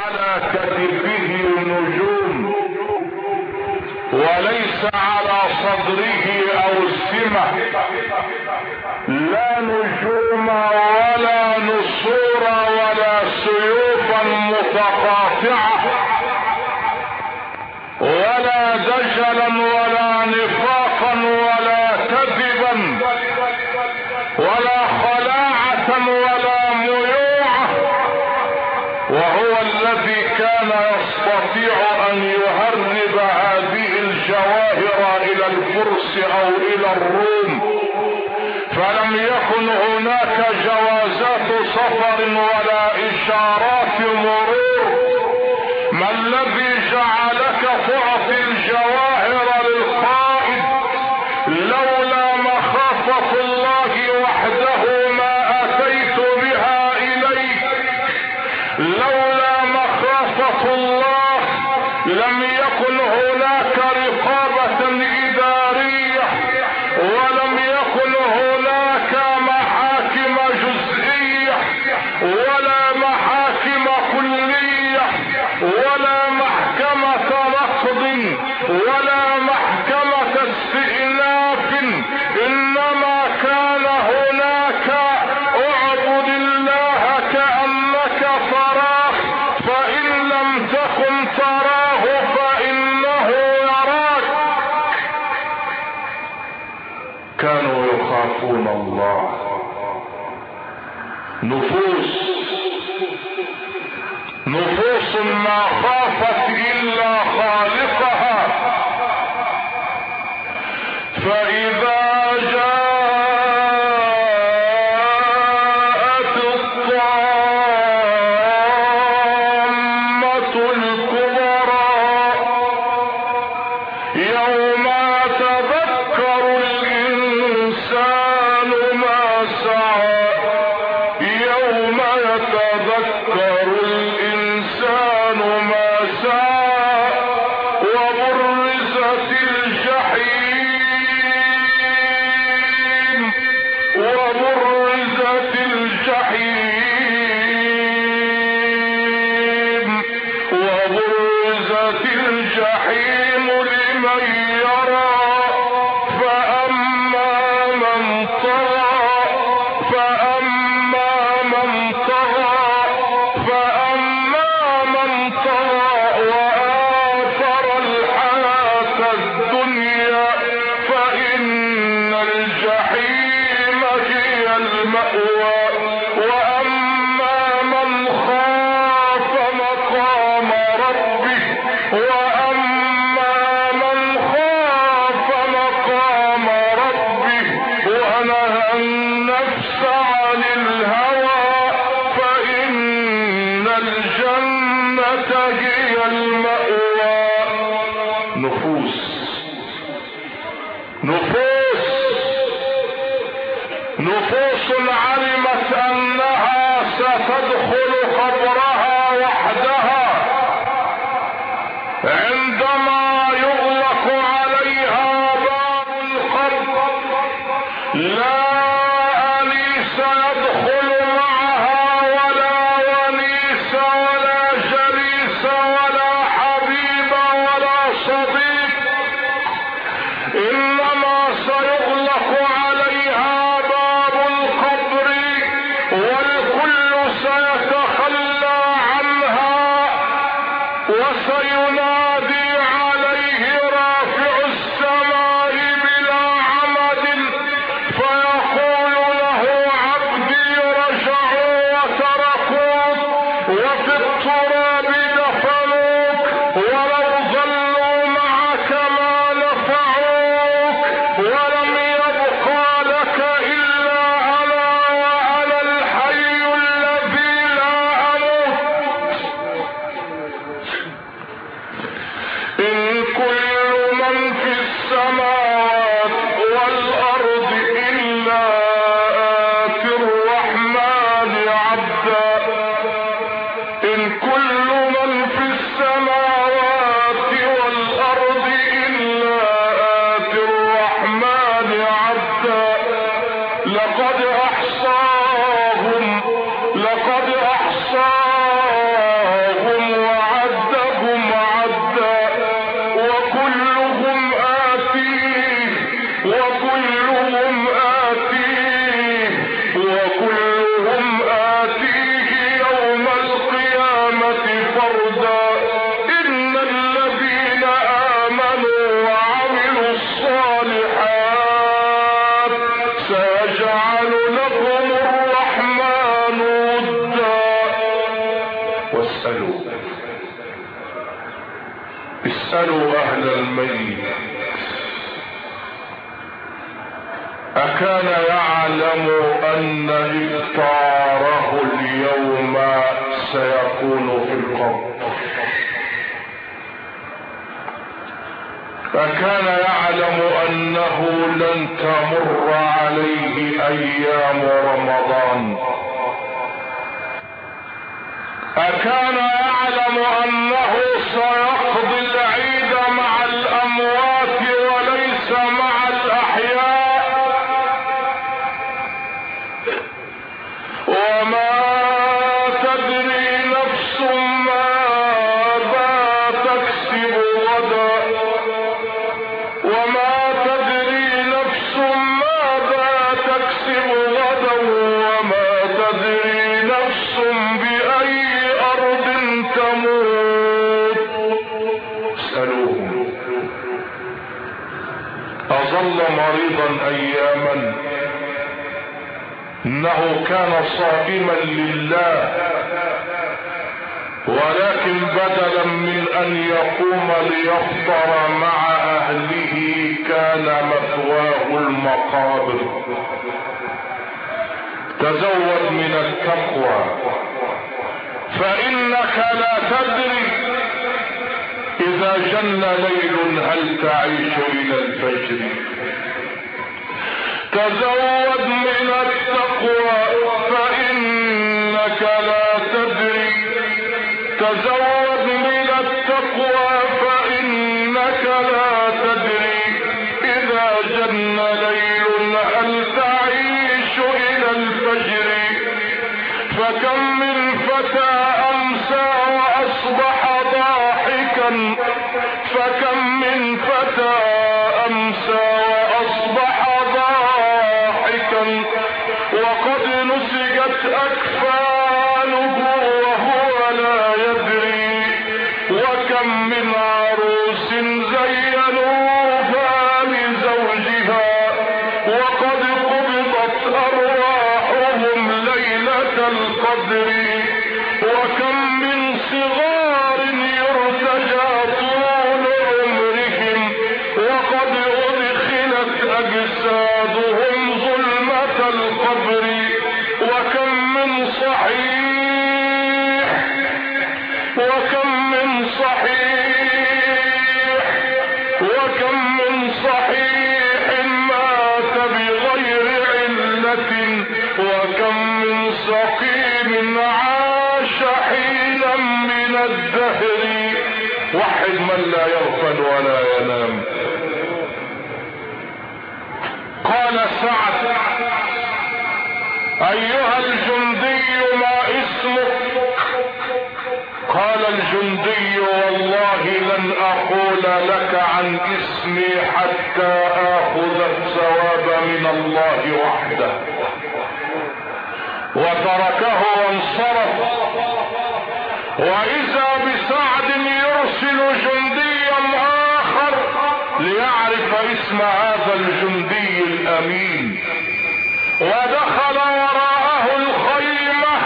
على كتفه نجوم وليس على صدره أوسمة لا نجوم ولا نصور ولا سيوفا متقاطعة. الفرس أو إلى الروم. فلم يكن هناك جوازات سفر ولا إشارات مرور. ما الذي جعلك تعطي الجواهر للقائد لولا مخافة الله وحده ما أتيت بها إليك؟ لولا مخافة الله لم يكن هناك so you قد أحصاهم فكان يعلم أنه لن تمر عليه أيام رمضان. أكان يعلم أنه سيقضي إنه كان صائما لله ولكن بدلا من أن يقوم ليفطر مع أهله كان مثواه المقابر. تزود من التقوى. فإنك لا تدري إذا جن ليل هل تعيش إلى الفجر. تزود من التقوى فانك بدری وكرم ينام قال سعد أيها الجندي ما اسمك? قال الجندي والله لن أقول لك عن اسمي حتى آخذ الثواب من الله وحده. وتركه وانصرف. وإذا ليعرف اسم هذا الجندي الأمين. ودخل وراءه الخيمة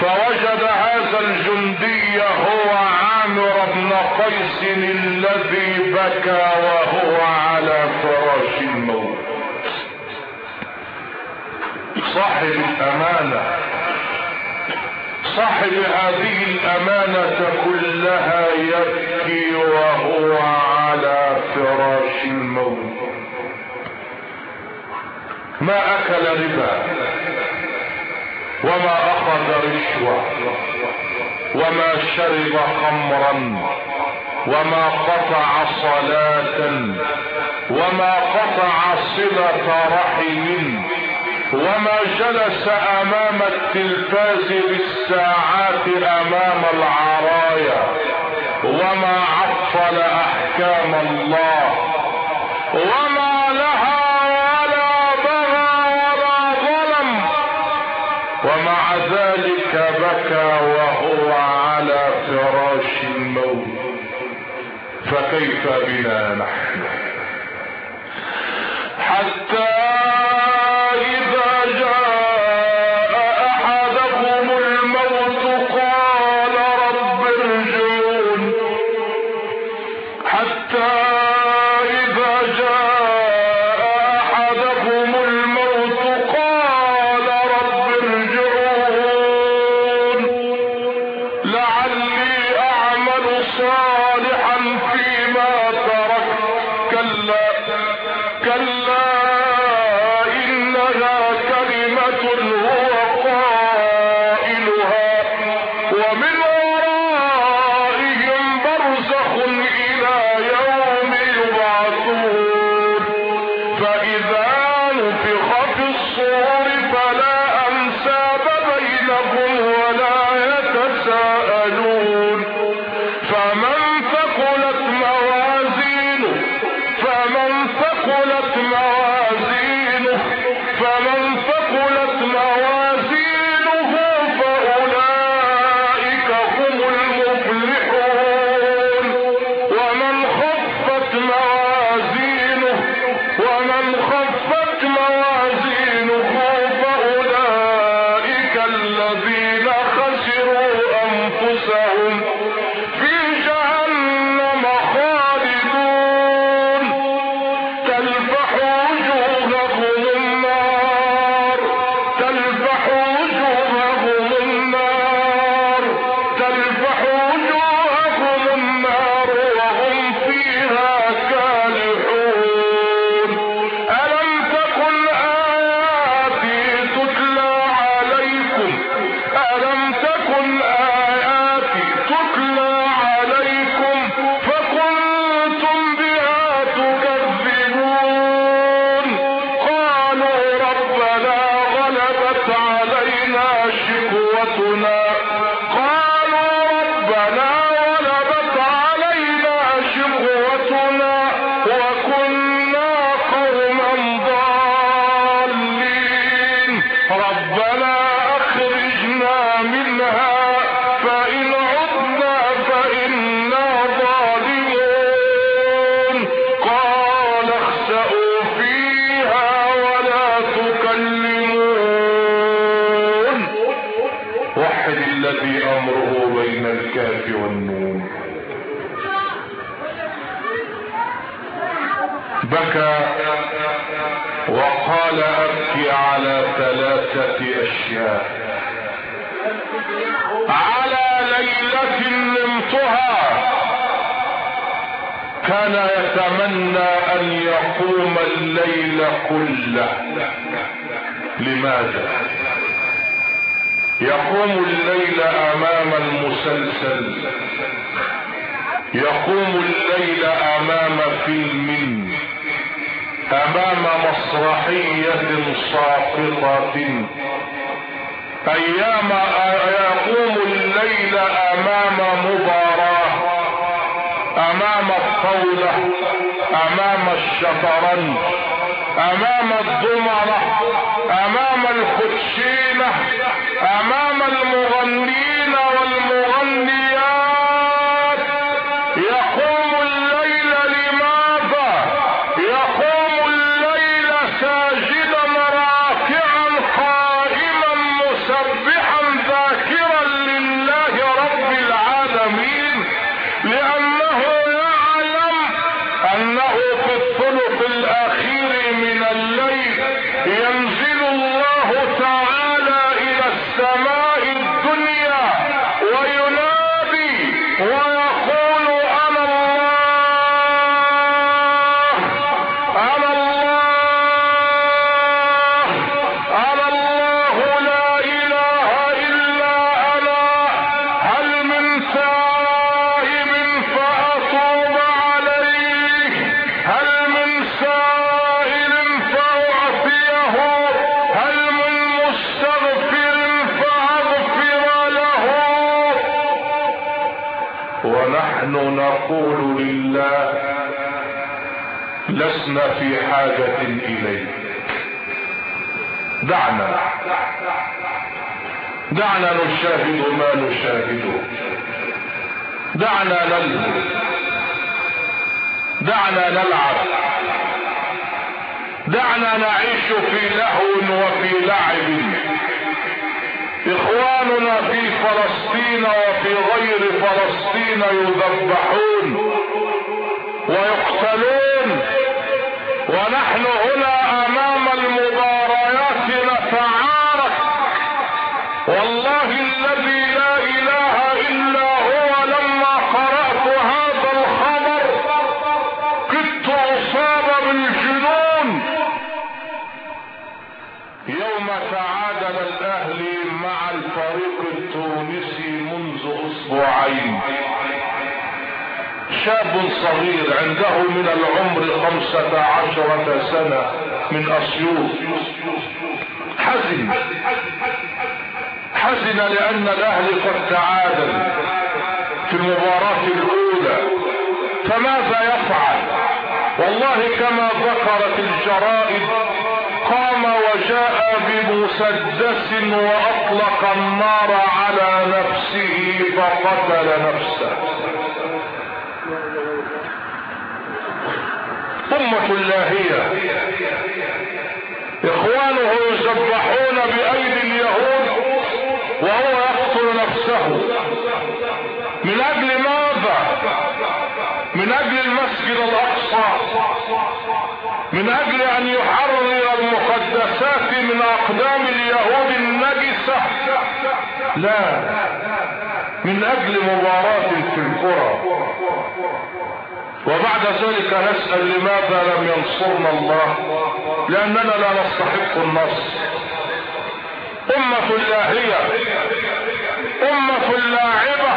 فوجد هذا الجندي هو عامر بن قيس الذي بكى وهو على فراش الموت. صاحب الأمانة. صاحب هذه الأمانة كلها يبكي وهو على فراش الموت. ما أكل ربا وما أخذ رشوة وما شرب خمرا وما قطع صلاة وما قطع صلة رحم وما جلس أمام التلفاز بالساعات أمام العرايا وما عطل أحكام الله وما لها ولا بغى ولا ظلم ومع ذلك بكى وهو على فراش الموت فكيف بنا نحن؟ حتى على ليلة نمتها كان يتمنى أن يقوم الليل كله. لماذا؟ يقوم الليل أمام المسلسل. يقوم الليل أمام فيلم. أمام مسرحية ساقطة. أيام يقوم الليل أمام مباراة أمام الطاولة أمام الشطرنج أمام الضمرة أمام الكوتشينة أمام المغنين والمغنيات يقوم نقول لله لسنا في حاجة اليك دعنا. دعنا نشاهد ما نشاهده دعنا نلهو. دعنا نلعب. دعنا نعيش في لهو وفي لعب. إخواننا في فلسطين وفي غير فلسطين يذبحون ويقتلون ونحن هنا أمام صغير عنده من العمر خمسة عشرة سنة من أسيوط. حزن. حزن لأن الاهلي قد تعادل في المباراة الأولى. فماذا يفعل؟ والله كما ذكرت الجرائد قام وجاء بمسدس وأطلق النار على نفسه فقتل نفسه. أمة لاهية إخوانه يذبحون بأيدي اليهود وهو يقتل نفسه. من أجل ماذا؟ من أجل المسجد الأقصى. من أجل أن يحرر المقدسات من أقدام اليهود النجسة. لا من أجل مباراة في الكرة. وبعد ذلك نسأل لماذا لم ينصرنا الله؟ لأننا لا نستحق النصر. أمة لاهية أمة لاعبة.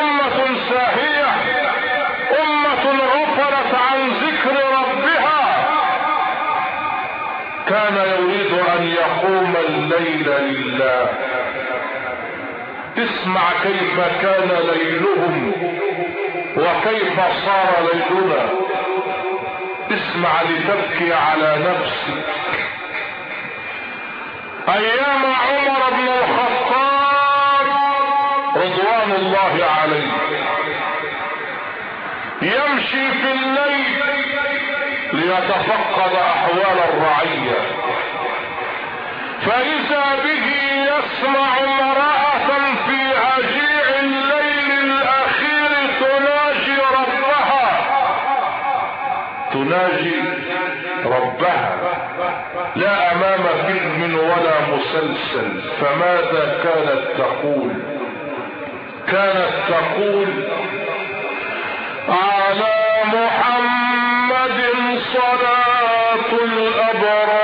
أمة ساهية. أمة غفلت عن ذكر ربها. كان يريد أن يقوم الليل لله. اسمع كيف كان ليلهم. وكيف صار ليلنا اسمع لتبكي على نفسك. أيام عمر بن الخطاب رضوان الله عليه. يمشي في الليل ليتفقد أحوال الرعية. فإذا به يسمع امراه في هجيع الليل تناجي ربها. لا أمام فيلم ولا مسلسل. فماذا كانت تقول؟ كانت تقول على محمد صلاة الأبرار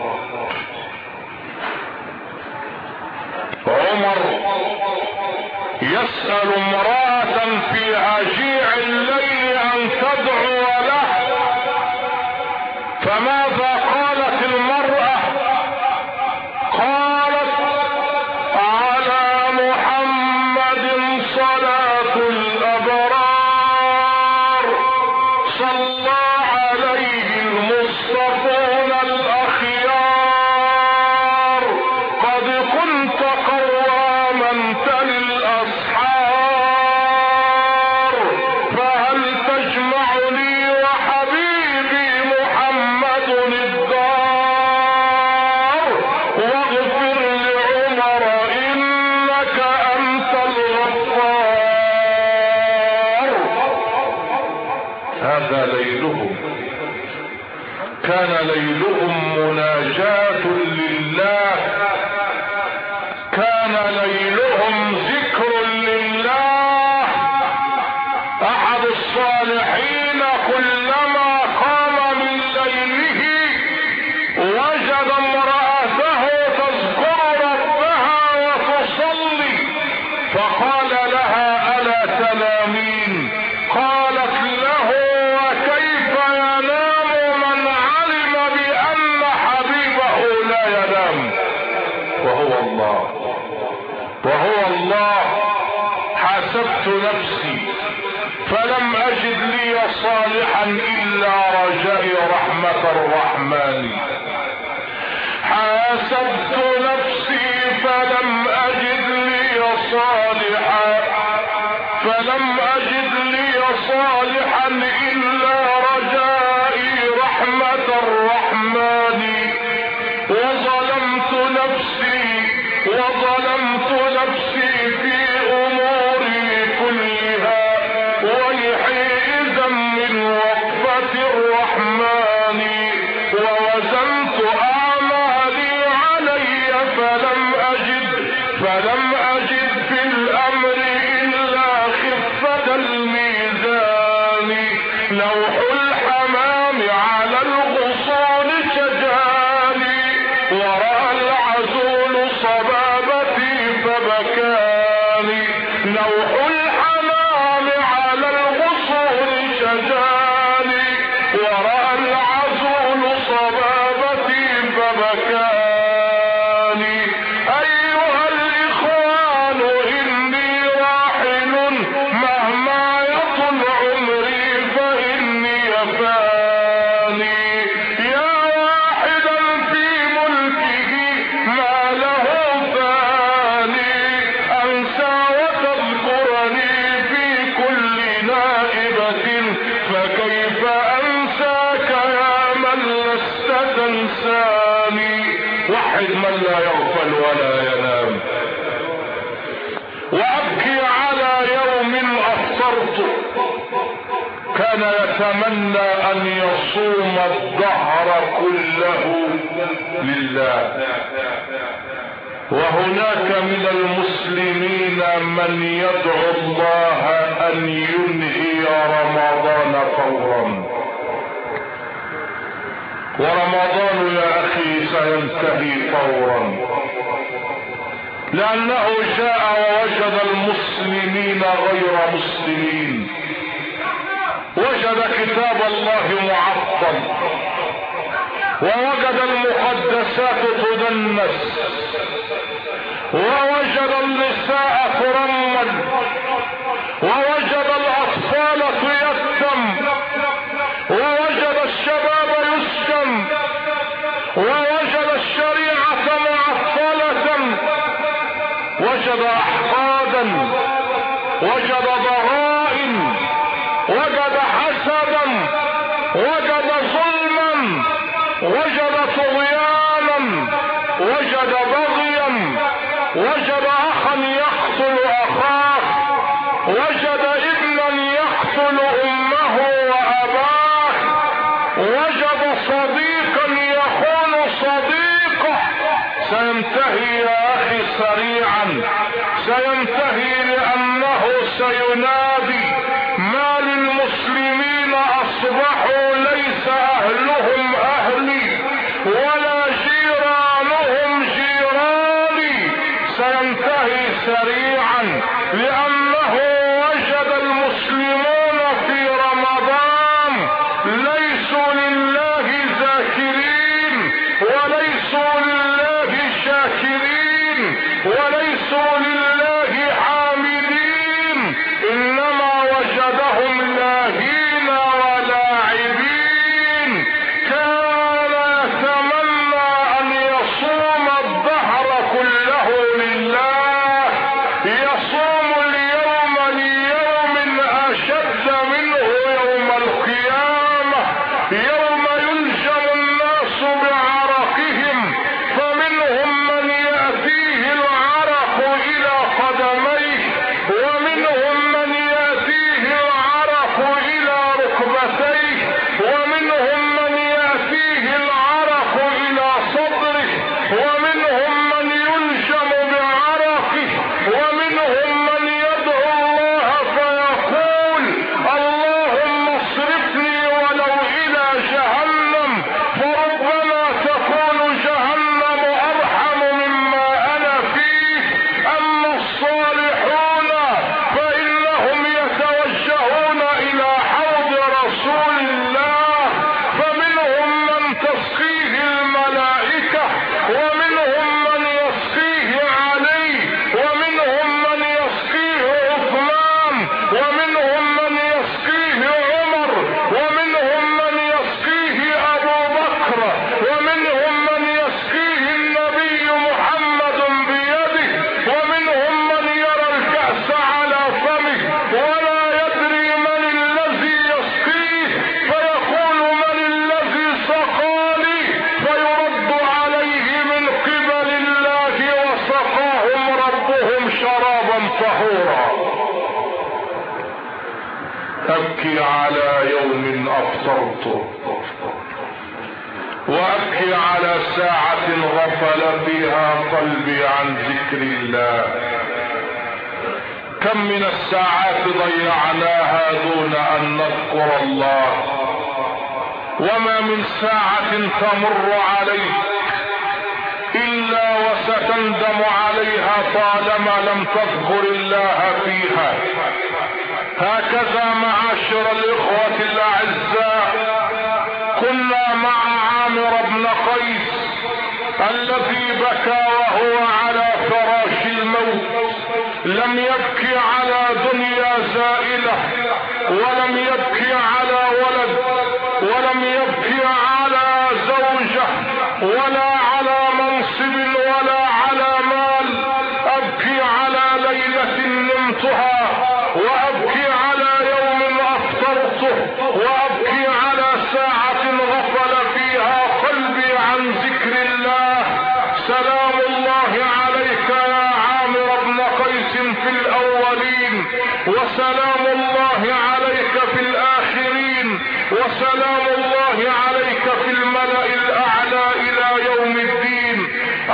يسأل امرأة في عجيع الليل الناصر الرحمن. حاسبت نفسي فلم أجد لي صالحا. فلم أجد لي صالحا إلا رجائي رحمة الرحمن. وظلمت نفسي وظلمت نفسي في يتمنى أن يصوم الدهر كله لله. وهناك من المسلمين من يدعو الله أن ينهي رمضان فورا. ورمضان يا أخي سينتهي فورا. لأنه جاء ووجد المسلمين غير مسلمين. وجد كتاب الله معطل ووجد المقدسات تدنس. ووجد النساء ترمل سينتهي يا أخي سريعا. سينتهي لأنه سينادي ما للمسلمين أصبحوا ليس أهلهم أهلي ولا جيرانهم جيراني. سينتهي سريعا لأنه ابكي على يوم أفطرت. وأبكي على ساعة غفل فيها قلبي عن ذكر الله. كم من الساعات ضيعناها دون أن نذكر الله؟ وما من ساعة تمر عليك إلا وستندم عليها طالما لم تذكر الله فيها. هكذا معاشر الإخوة الأعزاء كنا مع عامر بن قيس الذي بكى وهو على فراش الموت. لم يبكي على دنيا زائلة ولم يبكي على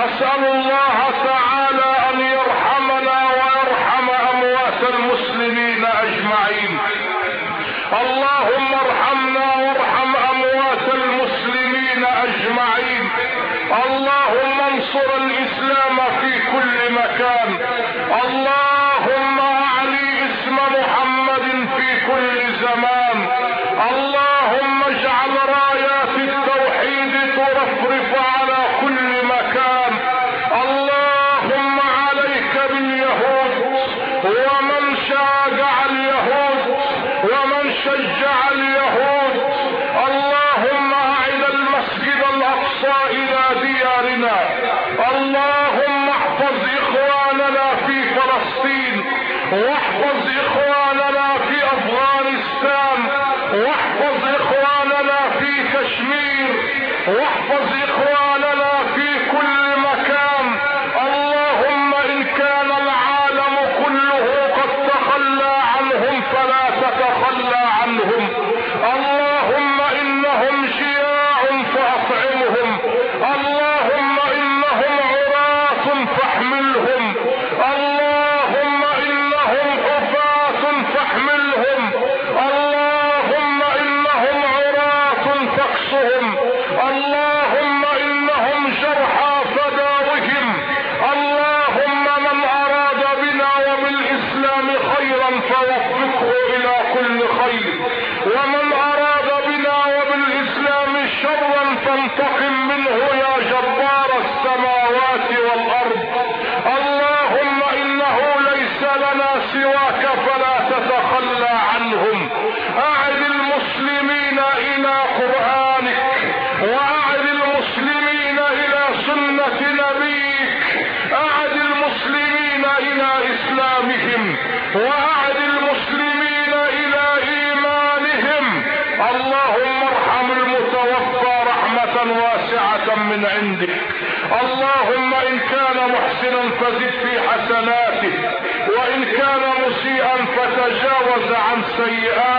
أسأل الله تعالى أن يرحمنا ويرحم أموات المسلمين أجمعين. اللهم ارحمنا وارحم أموات المسلمين أجمعين. اللهم انصر الإسلام في كل مكان. اللهم أعلي اسم محمد في كل زمان. اللهم إن كان محسنا فزد في حسناته وإن كان مسيئا فتجاوز عن سيئاته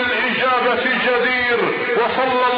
الإجابة جدير وصلى الله